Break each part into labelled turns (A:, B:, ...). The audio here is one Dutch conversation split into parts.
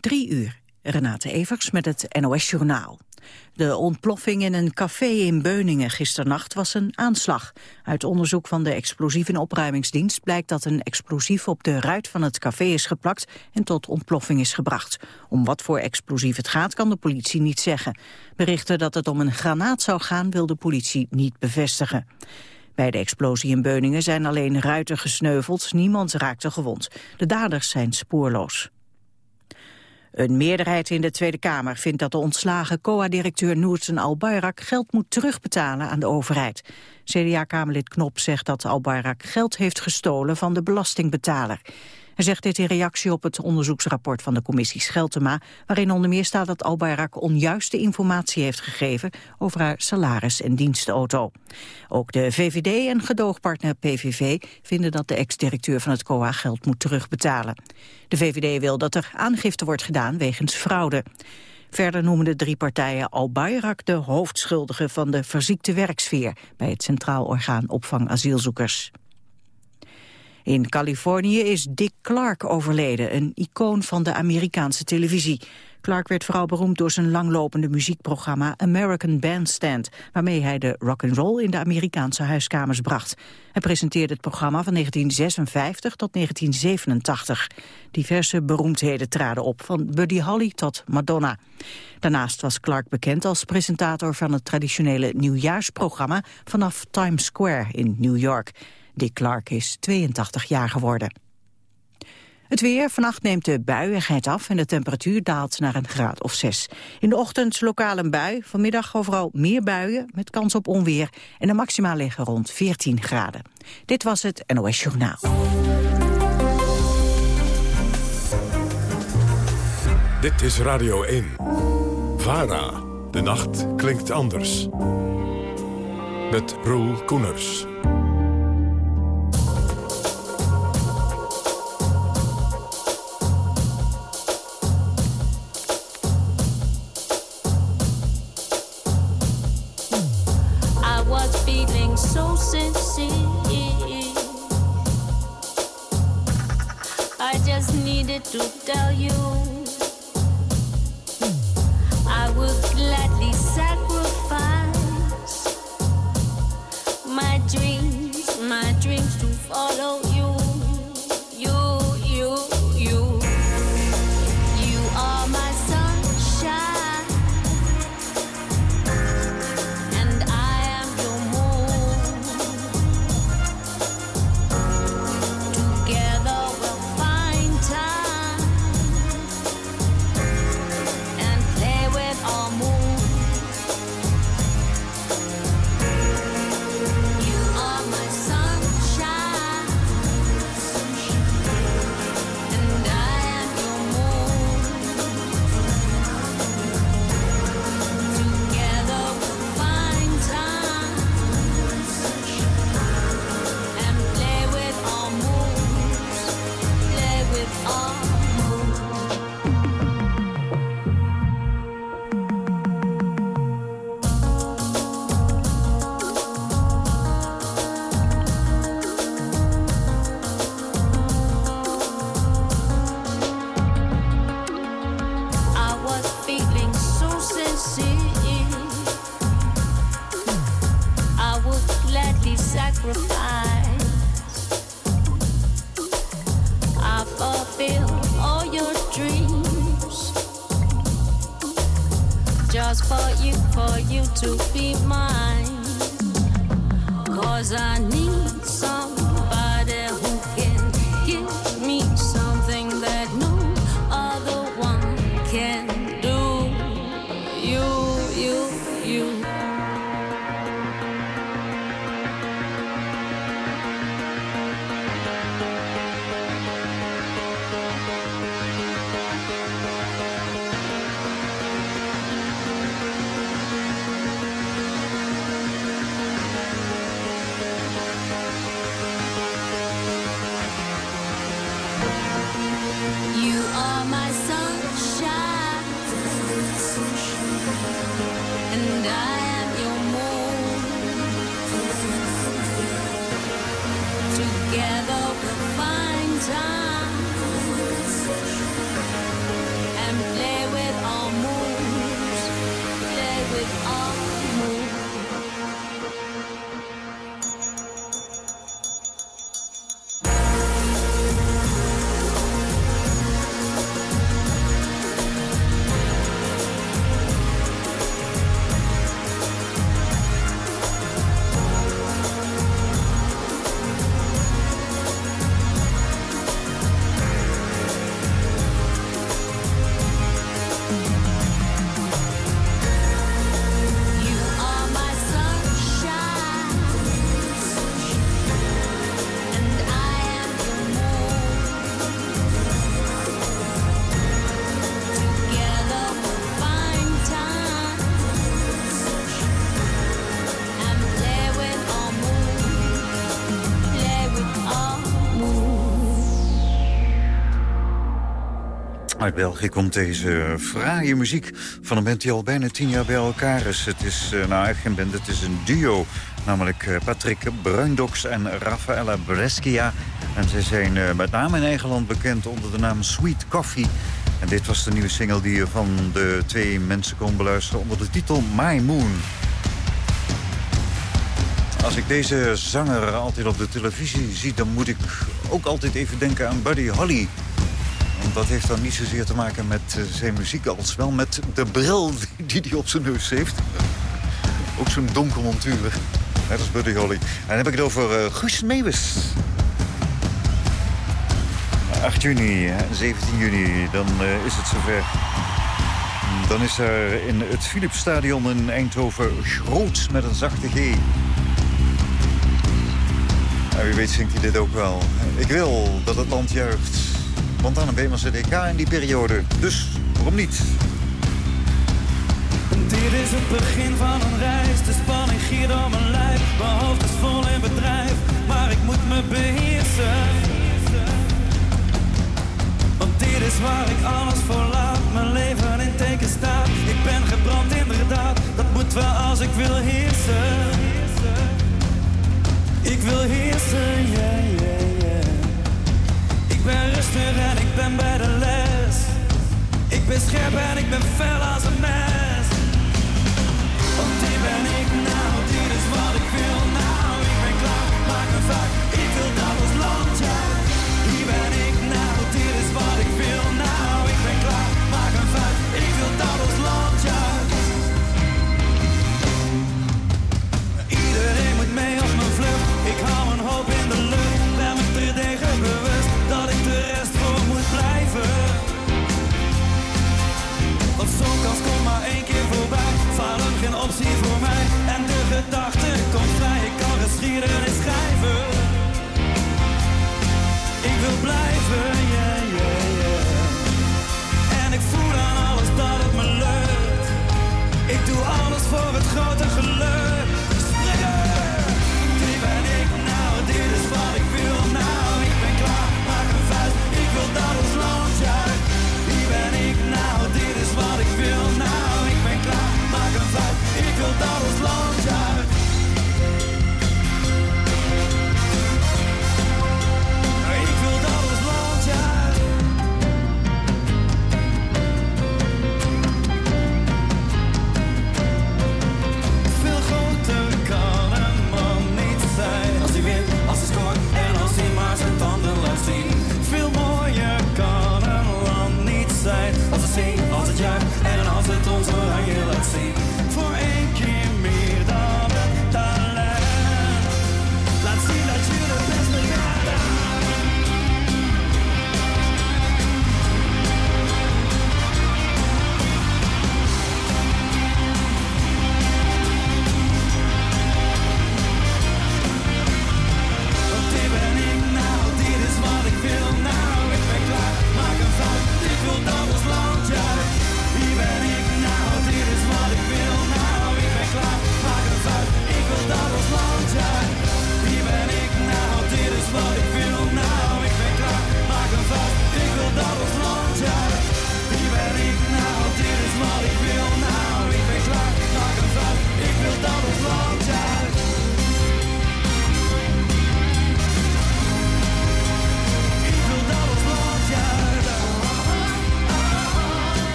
A: Drie uur. Renate Evers met het NOS Journaal. De ontploffing in een café in Beuningen gisternacht was een aanslag. Uit onderzoek van de explosief- en opruimingsdienst blijkt dat een explosief op de ruit van het café is geplakt en tot ontploffing is gebracht. Om wat voor explosief het gaat kan de politie niet zeggen. Berichten dat het om een granaat zou gaan wil de politie niet bevestigen. Bij de explosie in Beuningen zijn alleen ruiten gesneuveld, niemand raakte gewond. De daders zijn spoorloos. Een meerderheid in de Tweede Kamer vindt dat de ontslagen COA-directeur Noorten Al-Bayrak geld moet terugbetalen aan de overheid. CDA-Kamerlid Knop zegt dat Al-Bayrak geld heeft gestolen van de belastingbetaler. Hij zegt dit in reactie op het onderzoeksrapport van de commissie Scheltema, waarin onder meer staat dat Al-Bayrak onjuiste informatie heeft gegeven over haar salaris en dienstauto. Ook de VVD en gedoogpartner PVV vinden dat de ex-directeur van het COA geld moet terugbetalen. De VVD wil dat er aangifte wordt gedaan wegens fraude. Verder noemen de drie partijen Al-Bayrak de hoofdschuldige van de verziekte werksfeer bij het Centraal Orgaan Opvang Asielzoekers. In Californië is Dick Clark overleden, een icoon van de Amerikaanse televisie. Clark werd vooral beroemd door zijn langlopende muziekprogramma American Bandstand, waarmee hij de rock and roll in de Amerikaanse huiskamers bracht. Hij presenteerde het programma van 1956 tot 1987. Diverse beroemdheden traden op, van Buddy Holly tot Madonna. Daarnaast was Clark bekend als presentator van het traditionele nieuwjaarsprogramma vanaf Times Square in New York. Dick Clark is 82 jaar geworden. Het weer, vannacht neemt de buiigheid af en de temperatuur daalt naar een graad of 6. In de ochtend lokaal een bui, vanmiddag overal meer buien met kans op onweer en de maxima liggen rond 14 graden. Dit was het NOS Journaal.
B: Dit is Radio 1. VARA. De nacht klinkt anders. Met Roel Koeners.
C: Uit België komt deze fraaie muziek van een band die al bijna tien jaar bij elkaar is. Het is uh, nou echt geen band, het is een duo. Namelijk uh, Patrick Bruindox en Rafaela Brescia. En zij zijn met name in eigen land bekend onder de naam Sweet Coffee. En dit was de nieuwe single die je van de twee mensen kon beluisteren onder de titel My Moon. Als ik deze zanger altijd op de televisie zie... dan moet ik ook altijd even denken aan Buddy Holly. Dat heeft dan niet zozeer te maken met uh, zijn muziek... als wel met de bril die hij op zijn neus heeft. ook zo'n donker montuur. Net als Buddy Holly. En dan heb ik het over uh, Guus Meeuwis. 8 juni, 17 juni, dan uh, is het zover. Dan is er in het Philipsstadion in Eindhoven groots met een zachte G. Nou, wie weet zingt hij dit ook wel. Ik wil dat het land juicht. Want dan een Bemerse DK in die periode. Dus, waarom niet?
D: Dit is het begin van een reis. De spanning giert door mijn lijf. Mijn hoofd is vol in bedrijf. Maar ik moet me beheersen. Want dit is waar ik alles voor laat. Mijn leven in teken staat. Ik ben gebrand inderdaad. Dat moet wel als ik wil heersen. Ik wil heersen, yeah, yeah, ben rustig en ik ben bij de les. Ik ben scherp en ik ben fel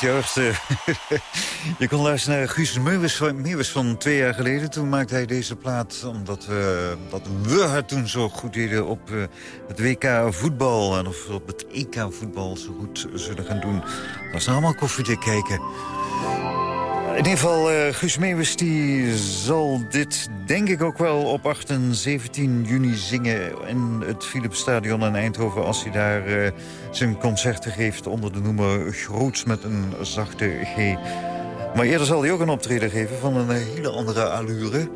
D: Je
C: kon luisteren naar Guus Meeuwis van, van twee jaar geleden. Toen maakte hij deze plaat omdat we, dat we het toen zo goed deden op eh, het WK voetbal. En of we op het EK voetbal zo goed zullen gaan doen. Dat is allemaal koffiedik kijken. In ieder geval, eh Guus Meeuwis die zal dit denk ik ook wel op 8 en 17 juni zingen... in het Philipsstadion in Eindhoven... als hij daar eh, zijn concerten geeft onder de noemer Groots met een zachte G. Maar eerder zal hij ook een optreden geven van een hele andere allure.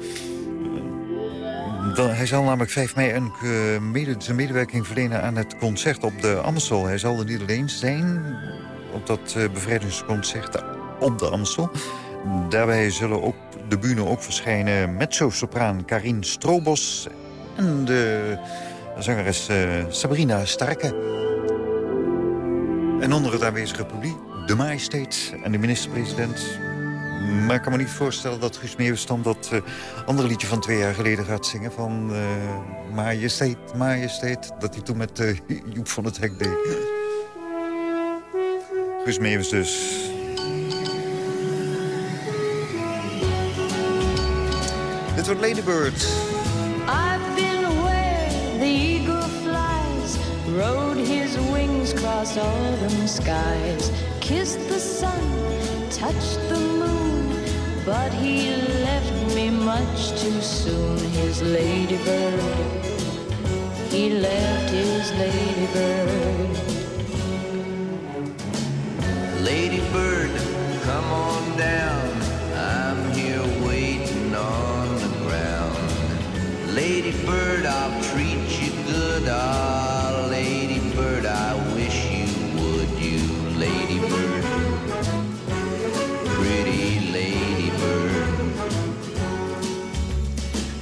C: Dan, hij zal namelijk 5 mei een, eh, mede, zijn medewerking verlenen aan het concert op de Amstel. Hij zal er niet alleen zijn op dat bevrijdingsconcert op de Amstel. Daarbij zullen op de bühne ook verschijnen mezzo-sopraan Karin Strobos... en de zangeres uh, Sabrina Starke. En onder het aanwezige publiek de majesteit en de minister-president... Maar ik kan me niet voorstellen dat Guus Meeuwis dan dat uh, andere liedje van twee jaar geleden gaat zingen. Van uh, Majesteit, Majesteit. Dat hij toen met Joep van het Hek deed. Guus Meeuwis dus. Dit wordt Ladybird.
B: I've been where the eagle flies, rode his wings across autumn skies, kissed the sun, touched the moon, but he left me much too soon. His ladybird, he left his ladybird.
E: Ladybird, come on down. Ladybird, I'll treat you good. Ah, ladybird, I wish you would. You ladybird, pretty ladybird.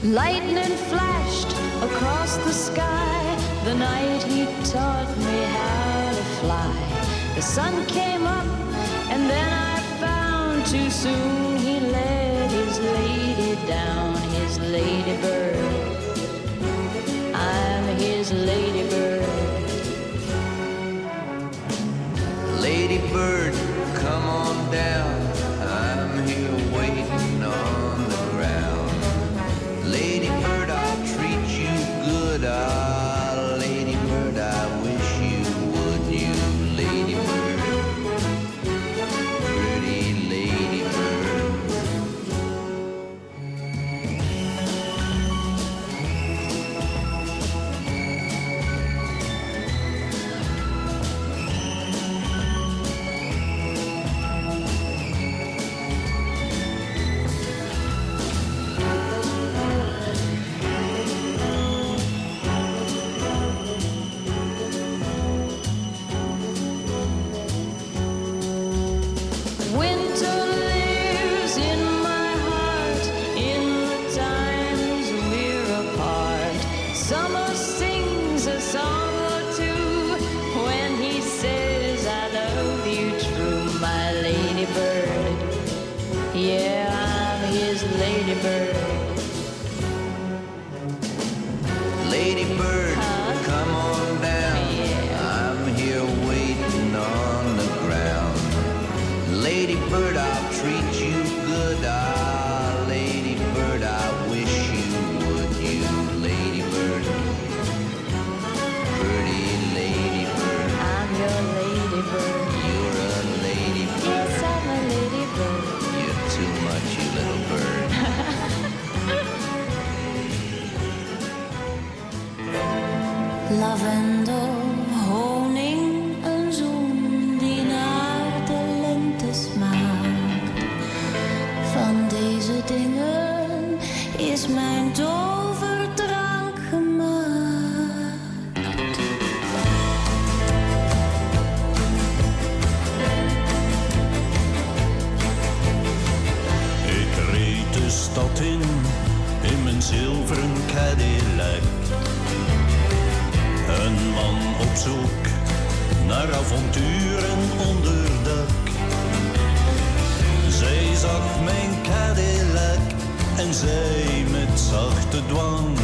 B: Lightning flashed across the sky the night he taught me how to fly. The sun came up, and then I found too soon he let his lady down, his ladybird. I'm his ladybird.
E: Ladybird, come on down.
F: Stad in, in mijn zilveren Cadillac. Een man op zoek naar avonturen onder dak. Zij zag mijn Cadillac en zei met zachte dwang.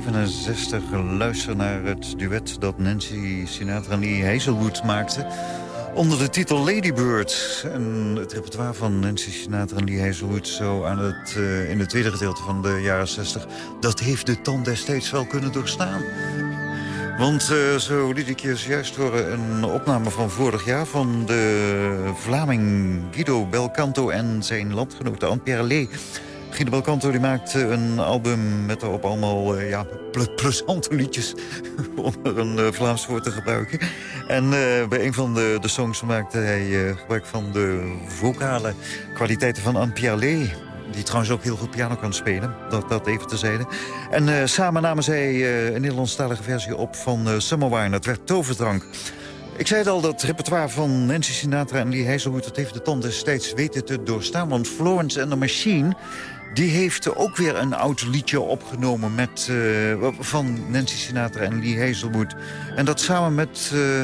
C: 1967 luister naar het duet dat Nancy Sinatra en Lee Hazelwood maakten. Onder de titel Ladybird. En het repertoire van Nancy Sinatra en Lee Hazelwood... zo aan het, eh, in het tweede gedeelte van de jaren 60... dat heeft de tand destijds wel kunnen doorstaan. Want eh, zo liet ik je zojuist horen een opname van vorig jaar... van de Vlaming Guido Belcanto en zijn landgenote Anne-Pierre Lee... Guido Belcanto die maakte een album met daarop allemaal eh, ja, pl- plezante liedjes... om er een eh, Vlaams woord te gebruiken. En eh, bij een van de, de songs maakte hij gebruik van de vocale kwaliteiten van Anne-Pierre Lee... die trouwens ook heel goed piano kan spelen, dat, dat even tezijde. En samen namen zij een Nederlandstalige versie op van uh, Summer Wine. Dat werd Toverdrank. Ik zei het al, dat repertoire van Nancy Sinatra en Lee Hazelwood... dat heeft de tand destijds weten te doorstaan. Want Florence and the Machine... die heeft ook weer een oud liedje opgenomen... Met, eh, van Nancy Sinatra en Lee Hazelwood. En dat samen met eh,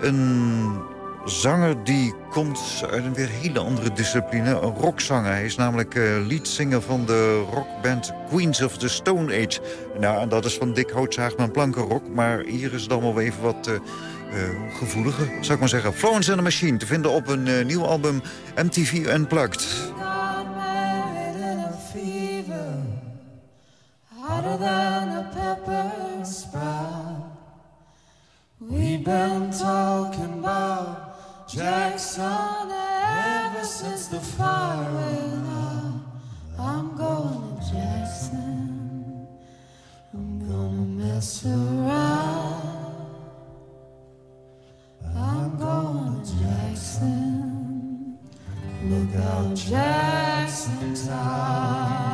C: een zanger die komt uit een weer hele andere discipline. Een rockzanger. Hij is namelijk uh, van de rockband Queens of the Stone Age. Nou, en dat is van dik houtzaag met plankenrock. Maar hier is het allemaal wel even wat... Gevoeliger, zou ik maar zeggen. Florence and the Machine, te vinden op een nieuw album MTV Unplugged.
G: We've been talking about Jackson ever since the fire went out. I'm going to Jackson. I'm gonna mess around. I'm going to Jackson. Look out, Jackson Town.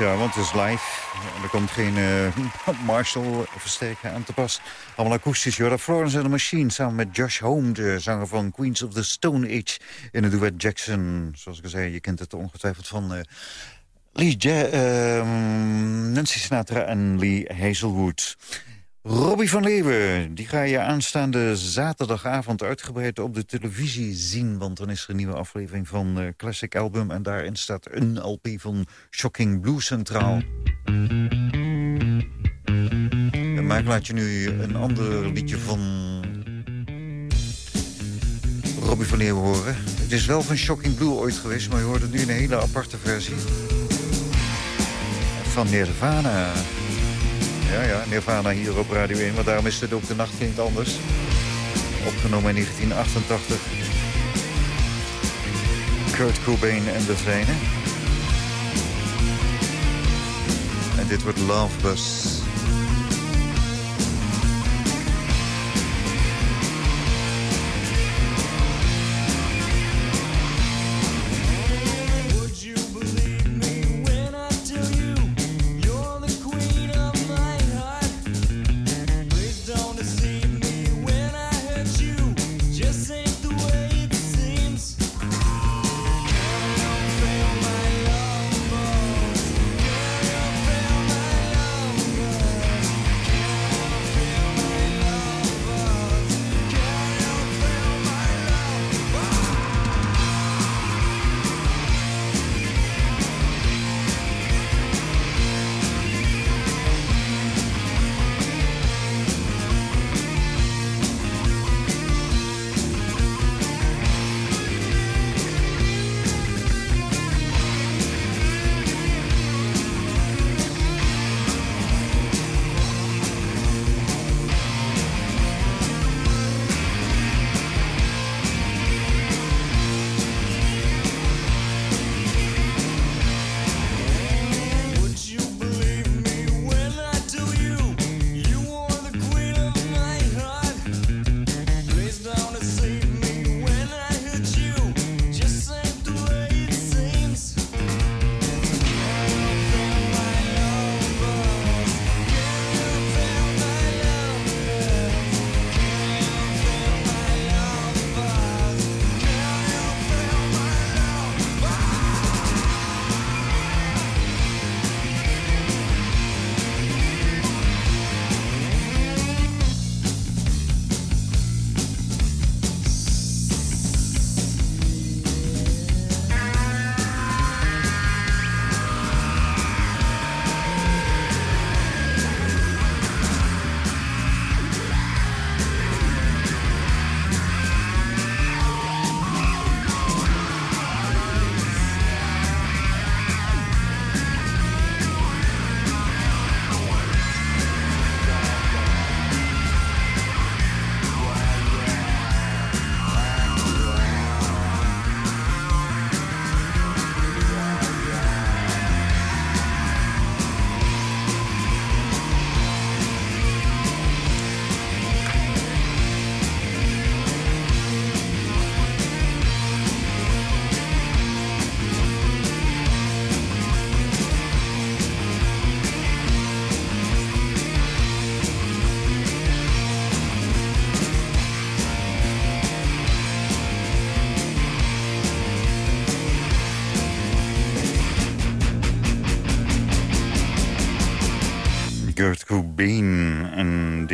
C: Ja, want het is live. En er komt geen eh, Marshall-versterker aan te pas. Allemaal akoestisch. Jora Florence and the Machine samen met Josh Home... de zanger van Queens of the Stone Age in het duet Jackson. Zoals ik al zei, je kent het ongetwijfeld van... eh, Lee ja ehm, Nancy Sinatra en Lee Hazelwood. Robbie van Leeuwen, die ga je aanstaande zaterdagavond uitgebreid op de televisie zien. Want dan is er een nieuwe aflevering van eh, Classic Album. En daarin staat een LP van Shocking Blue centraal. En maar ik laat je nu een ander liedje van Robbie van Leeuwen horen. Het is wel van Shocking Blue ooit geweest, maar je hoort het nu een hele aparte versie. Van Nirvana. Ja, ja, Nirvana hier op Radio 1, want daarom is dit ook de nacht klinkt anders. Opgenomen in 1988. Kurt Cobain en de zijnen. En dit wordt Love Bus.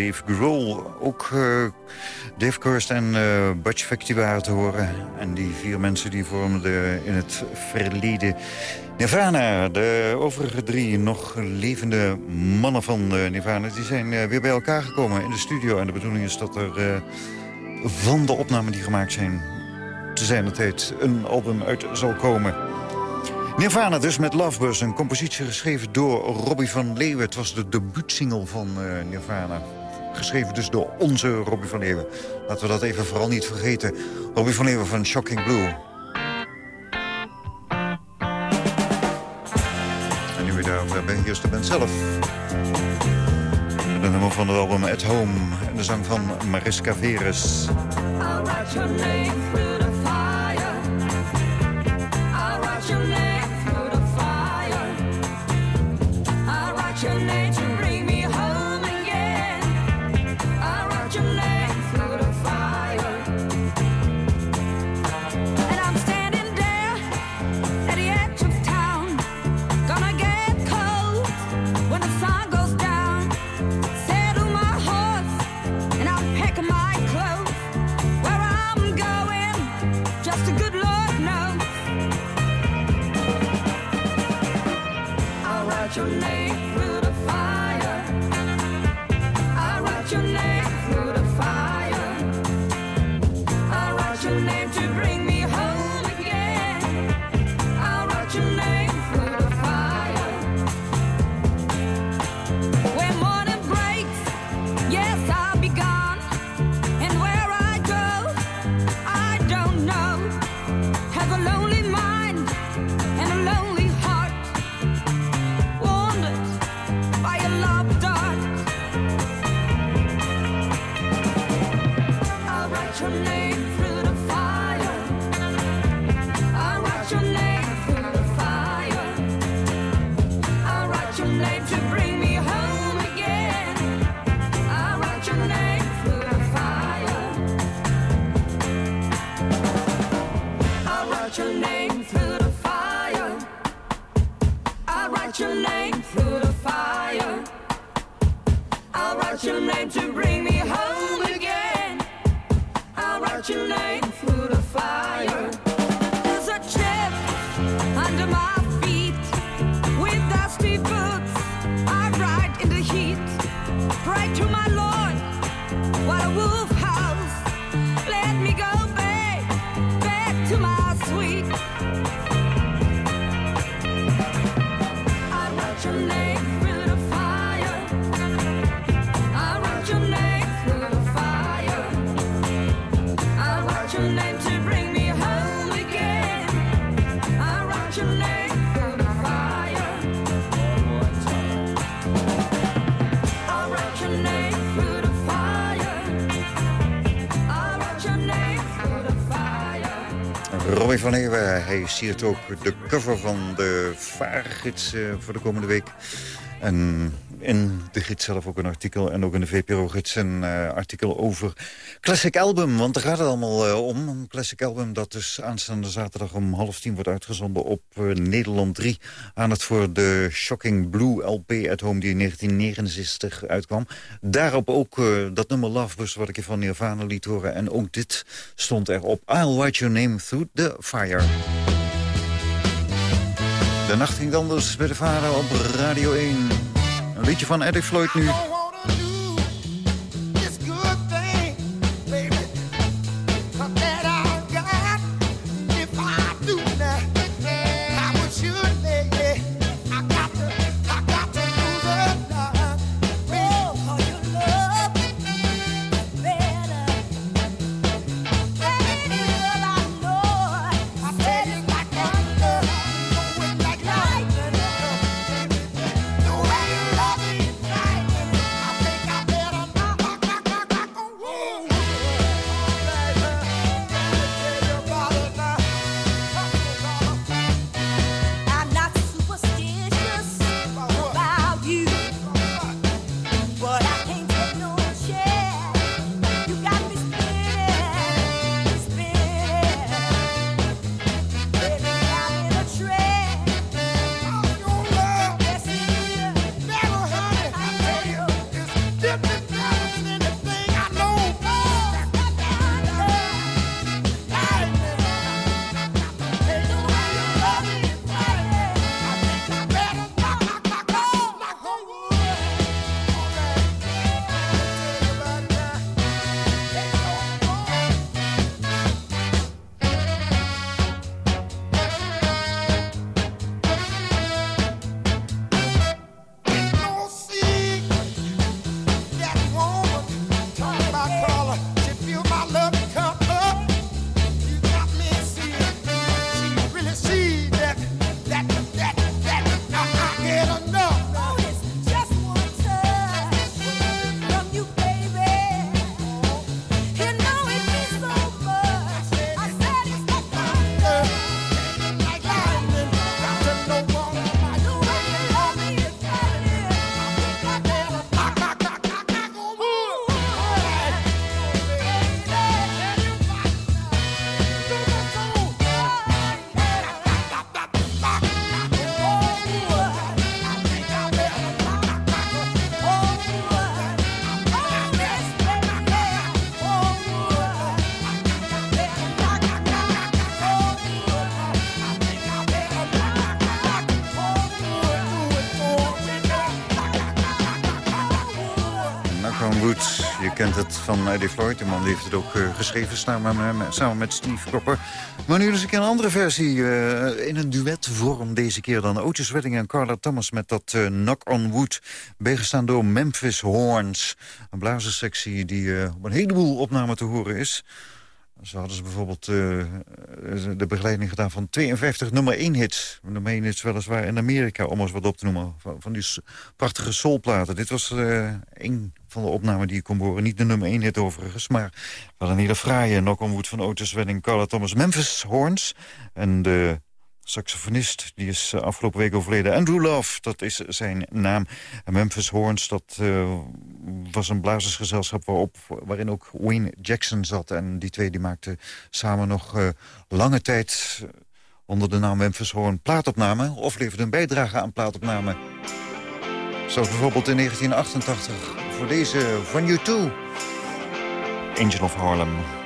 C: Dave Grohl. Ook eh, Dave Kirst en eh Butch waren te horen. En die vier mensen die vormden in het verleden Nirvana. De overige drie nog levende mannen van eh, Nirvana... die zijn weer bij elkaar gekomen in de studio. En de bedoeling is dat er van de opnamen die gemaakt zijn... te zijn de tijd een album uit zal komen. Nirvana dus met Lovebus, een compositie geschreven door Robbie van Leeuwen. Het was de debuutsingle van Nirvana. Geschreven dus door onze Robbie van Leeuwen. Laten we dat even vooral niet vergeten. Robbie van Leeuwen van Shocking Blue. En nu weer daar bij is de band zelf. De nummer van de album At Home en de zang van Mariska Veres. Hij siert ook de cover van de vaargids voor de komende week. En in de gids zelf ook een artikel... en ook in de VPRO-gids een eh, artikel over Classic Album. Want daar gaat het allemaal eh, om. Een Classic Album dat dus aanstaande zaterdag om half tien wordt uitgezonden... op eh, Nederland 3 aan het voor de Shocking Blue LP at Home... die in 1969 uitkwam. Daarop ook dat nummer Lovebus wat ik je van Nirvana liet horen. En ook dit stond erop. I'll write your name through the fire. De nacht ging anders bij de vader op Radio 1. Een liedje van Eddie Floyd nu.
H: Je kent het van Eddie Floyd. De man heeft het ook eh, geschreven samen, met- samen met Steve Cropper. Maar nu dus keer een andere versie. eh, in een duetvorm deze keer dan. Otis Redding en Carla Thomas met dat eh, Knock on Wood. Bijgestaan door Memphis Horns. Een blazerssectie die eh, op een heleboel opnamen te horen is. Zo hadden ze bijvoorbeeld eh, de begeleiding gedaan van 52 nummer 1 hits. Nummer 1 hits weliswaar in Amerika, om eens wat op te noemen. Van, van die prachtige soulplaten. Dit was eh een van de opnamen die ik kon horen. Niet de nummer 1 hit overigens, maar wel een hele fraaie Knock on van Otis Redding, Carla Thomas, Memphis Horns. En de saxofonist, die is eh, afgelopen week overleden. Andrew Love, dat is zijn naam. Memphis Horns, dat eh, was een blazersgezelschap waarop, waarin ook Wayne Jackson zat. En die twee die maakten samen nog eh, lange tijd onder de naam Memphis Horn plaatopnamen. Of leverden een bijdrage aan plaatopnamen. Zoals bijvoorbeeld in 1988 voor deze van U2. Angel of Harlem.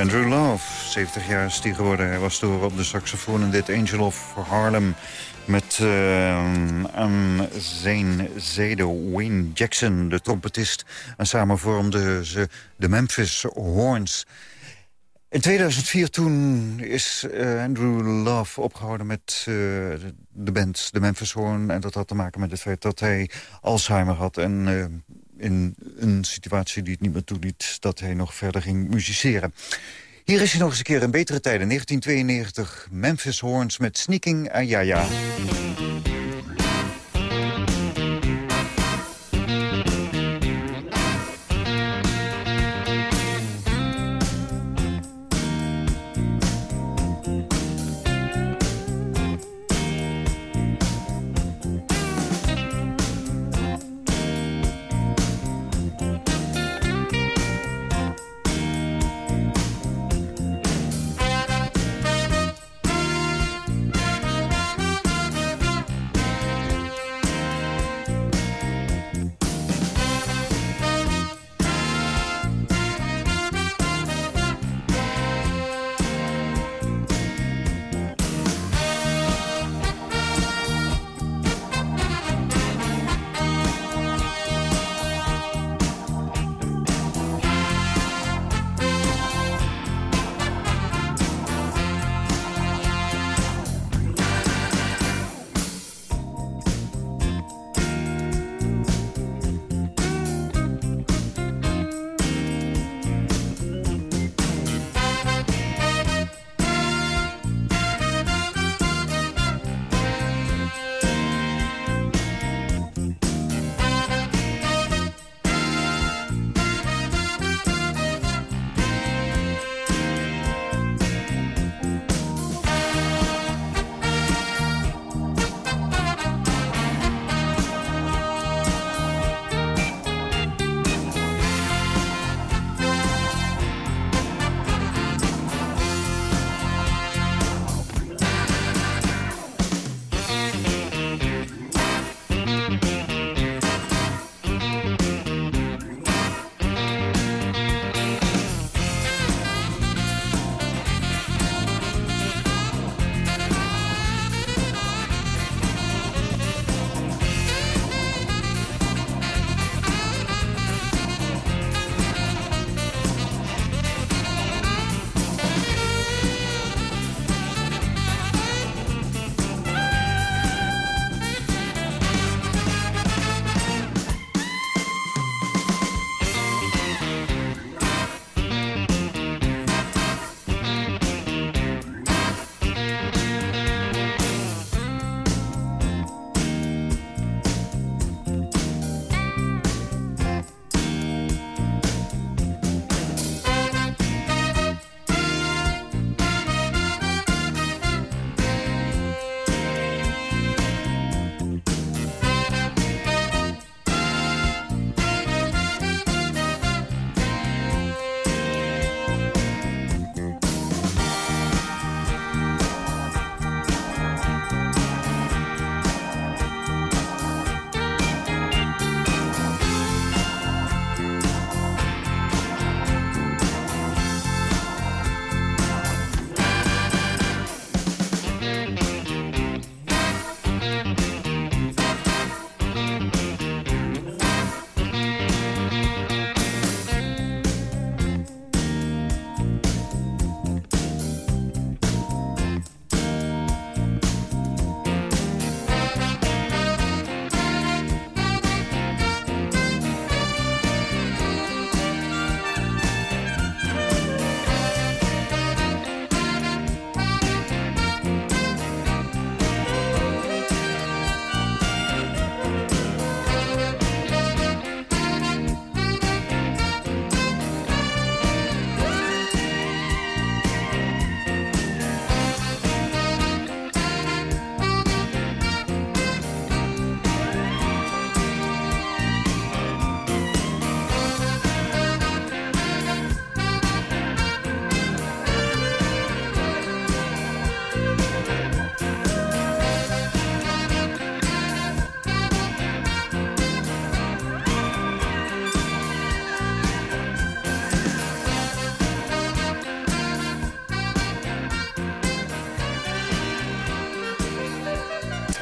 H: Andrew Love, 70 jaar is die geworden. Hij was toen op de saxofoon in dit Angel of Harlem... met eh, aan zijn zijde Wayne Jackson, de trompetist. En samen vormden ze de Memphis Horns. In 2004 toen is eh, Andrew Love opgehouden met eh, de- band, de Memphis Horn. En dat had te maken met het feit dat hij Alzheimer had. En in een situatie die het niet meer toeliet dat hij nog verder ging musiceren.
C: Hier is je nog eens een keer een betere tijd. In 1992 Memphis Horns met Sneaking Ayaya. Een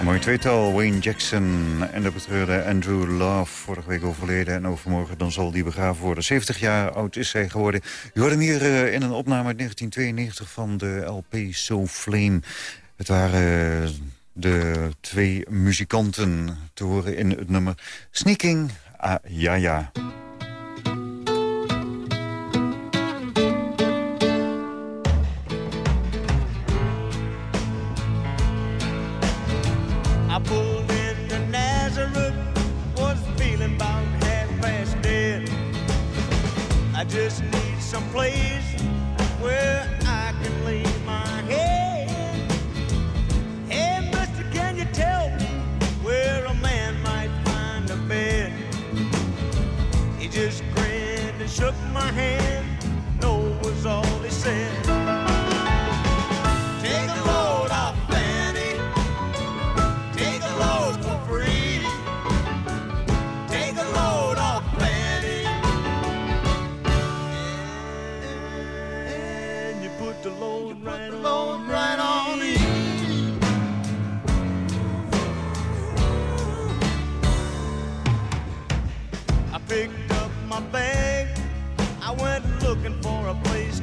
C: mooi tweetal, Wayne Jackson en de betreurde Andrew Love. Vorige week overleden en overmorgen dan zal die begraven worden. 70 jaar oud is hij geworden. Je hoorde hem hier eh, in een opname uit 1992 van de LP So Flame. Het waren eh, de twee muzikanten te horen in het nummer Sneaking Ah, ja, ja.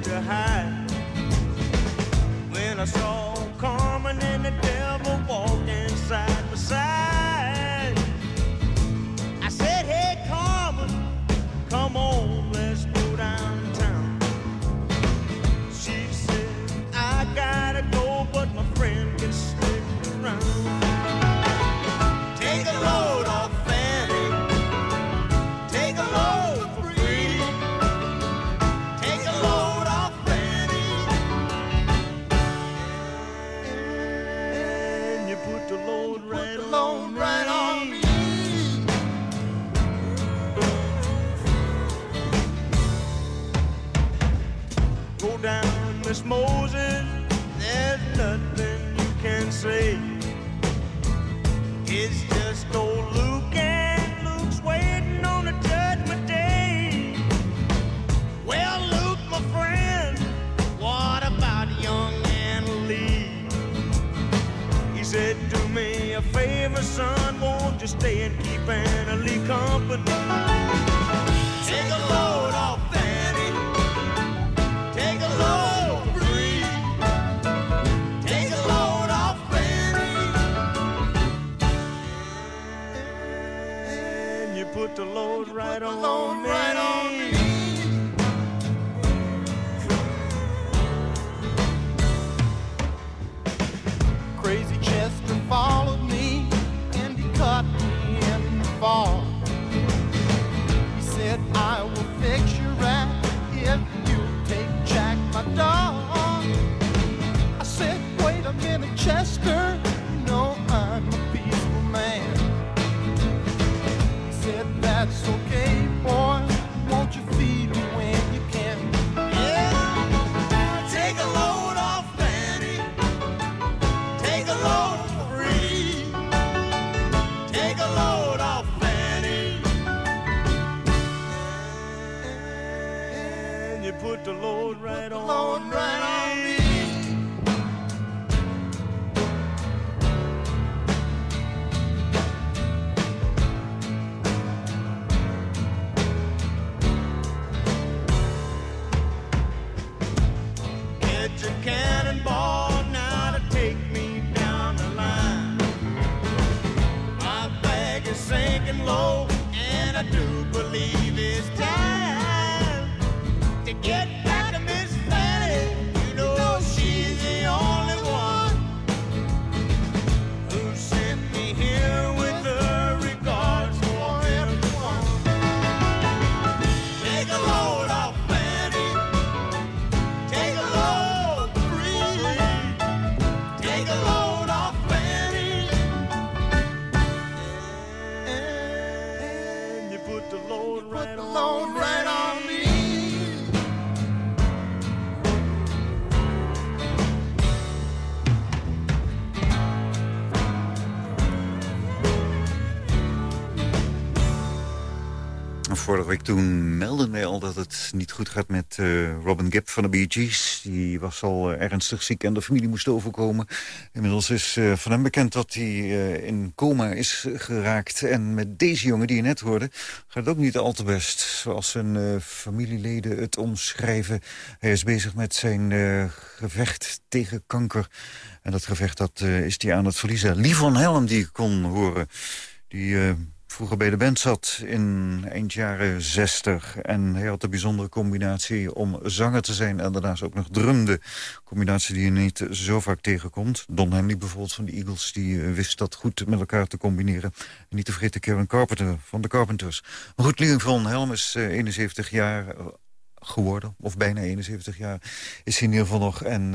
I: To hide. When I saw Carmen and the devil walking side by side,
C: Vorige week toen meldden wij al dat het niet goed gaat met eh, Robin Gibb van de Bee Gees. Die was al eh, ernstig ziek en de familie moest overkomen. Inmiddels is eh, van hem bekend dat hij in coma is geraakt. En met deze jongen die je net hoorde gaat het ook niet al te best. Zoals zijn familieleden het omschrijven. Hij is bezig met zijn gevecht tegen kanker. En dat gevecht dat, is hij aan het verliezen. Lie van Helm die ik kon horen. Die vroeger bij de band zat in eind jaren 60. En hij had de bijzondere combinatie om zanger te zijn... en daarnaast ook nog drumde. Combinatie die je niet zo vaak tegenkomt. Don Henley bijvoorbeeld van de Eagles... die eh, wist dat goed met elkaar te combineren. En niet te vergeten Kevin Carpenter van de Carpenters. Goed, Lee van Helm is eh, 71 jaar
H: geworden. Of bijna 71 jaar is in ieder geval nog. En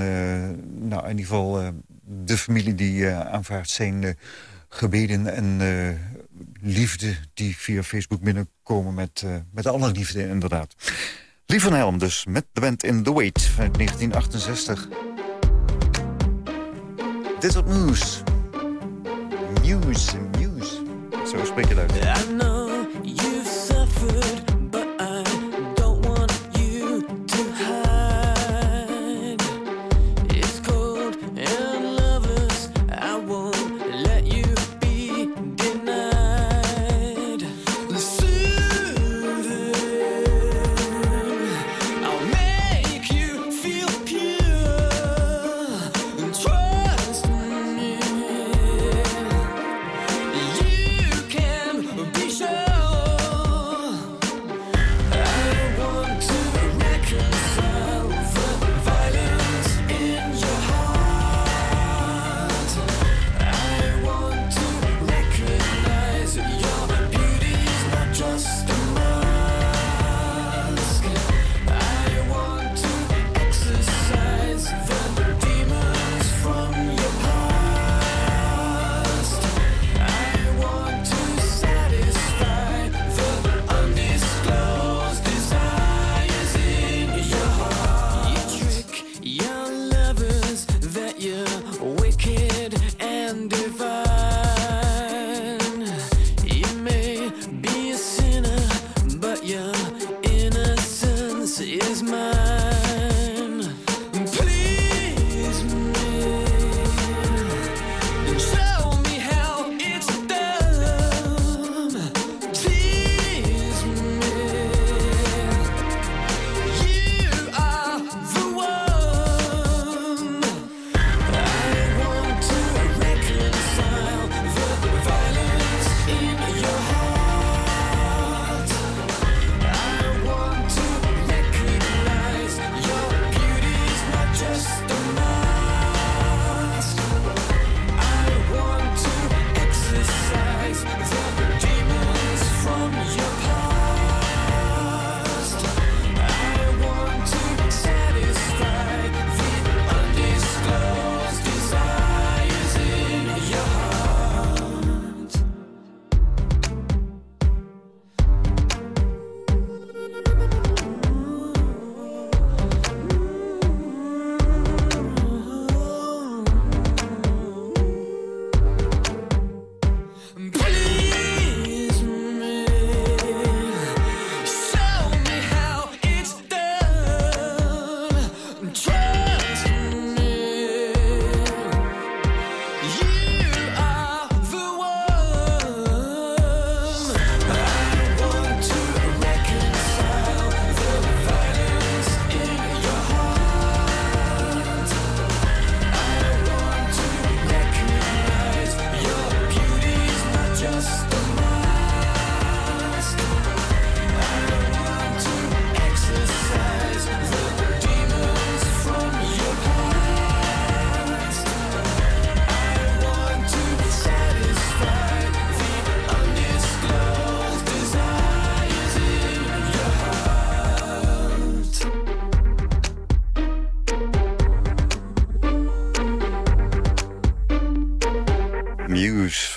H: nou, in ieder geval de familie die uh, aanvaardt zijn gebeden en liefde... die via Facebook binnenkomen met, met alle liefde inderdaad. Lief van Helm dus, met de band In The Wait van 1968. Dit op Muse. Muse, Muse. Zo spreek je het uit.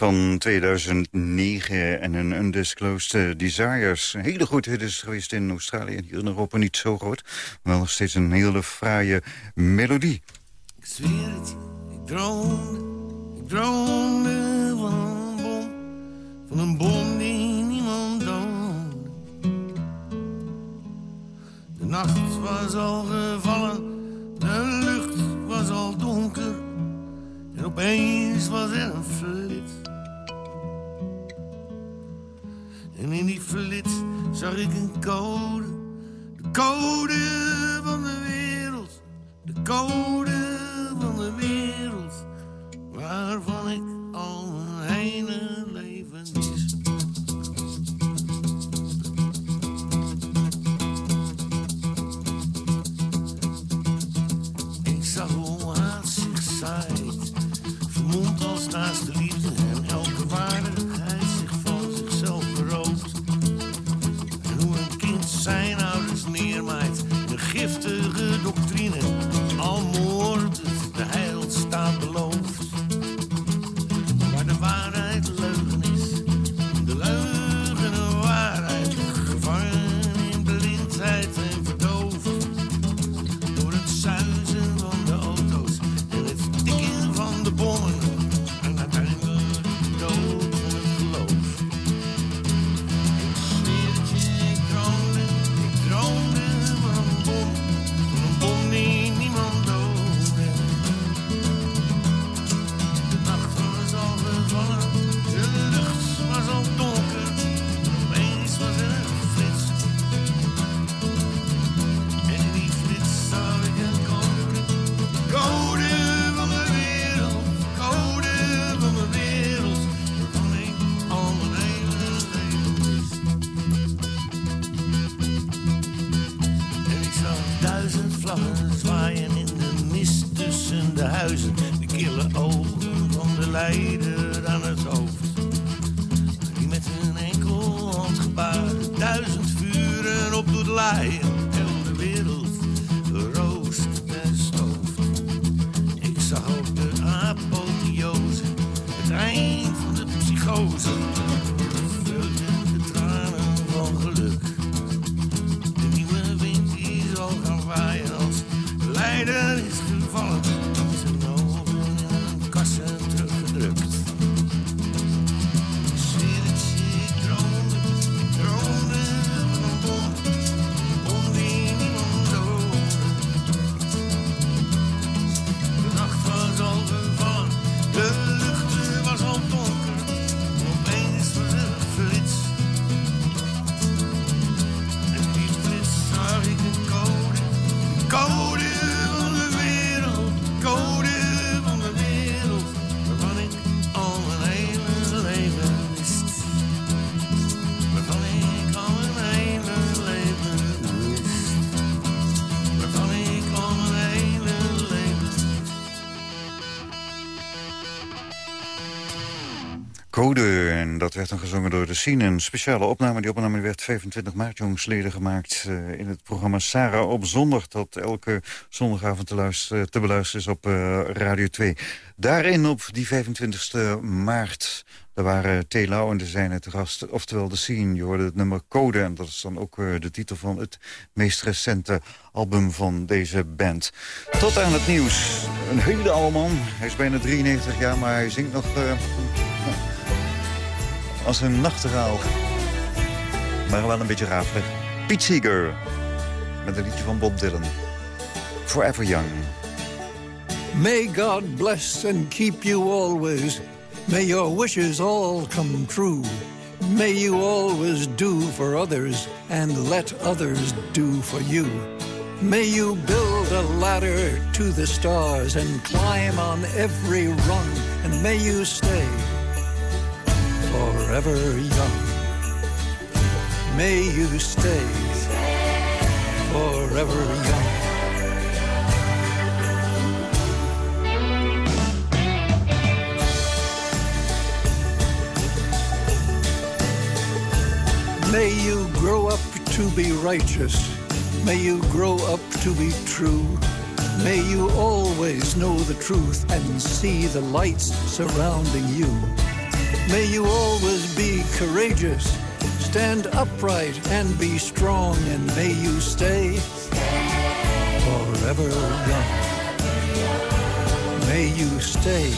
H: Van 2009 en een Undisclosed eh, Desires. Een hele grote hit is geweest in Australië en hier in Europa niet zo groot. Maar nog steeds een hele fraaie melodie.
J: Ik zweer het ik droomde, ik droomde van een bom, van een bom die niemand doodde. De nacht was al gevallen, de lucht was al donker, en opeens was er een flits. En in die flits zag ik een code, de code van de wereld, de code van de wereld, waarvan ik al mijn hele leven mis. Ik zag hoe haat zich zaait, vermomd als naast de Code, en
C: dat werd dan gezongen door de Scene. Een speciale opname. Die opname werd 25 maart jongsleden gemaakt... eh, in het programma Sarah op zondag... dat elke zondagavond te, luisteren, te beluisteren is op eh, Radio 2. Daarin op die 25 maart... Daar waren T. Lau en de zijne te gast, oftewel de Scene. Je hoorde het nummer Code en dat is dan ook eh, de titel van het meest recente album van deze band. Tot aan het nieuws. Een hele oude. Hij is bijna 93 jaar, maar hij zingt nog... eh, als een nachtegaal. Maar wel een beetje rafelig. Pete Seeger. Met een liedje van Bob Dylan. Forever Young.
K: May God bless and keep you always. May your wishes all come true. May you always do for others and let others do for you. May you build a ladder to the stars and climb on every rung. And may you stay forever young. May you stay forever young. May you grow up to be righteous. May you grow up to be true. May you always know the truth and see the lights surrounding you. May you always be courageous, stand upright and be strong, and may you stay forever young. May you stay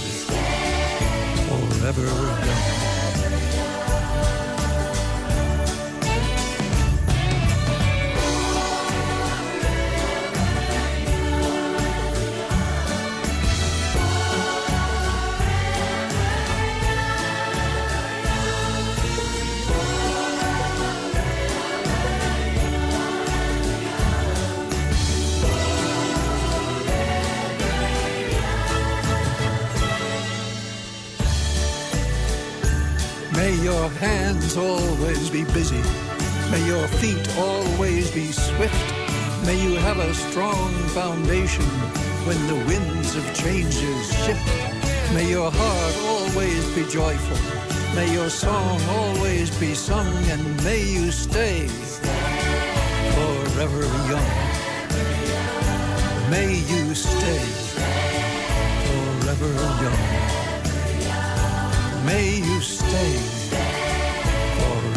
K: forever young. Busy. May your feet always be swift. May you have a strong foundation when the winds of changes shift. May your heart always be joyful. May your song always be sung, and may you stay forever young. May you stay forever young. May you stay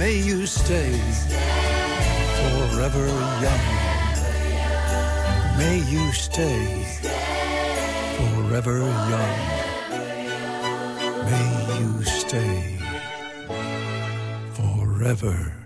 K: may you stay forever young. May you stay forever young. May you stay forever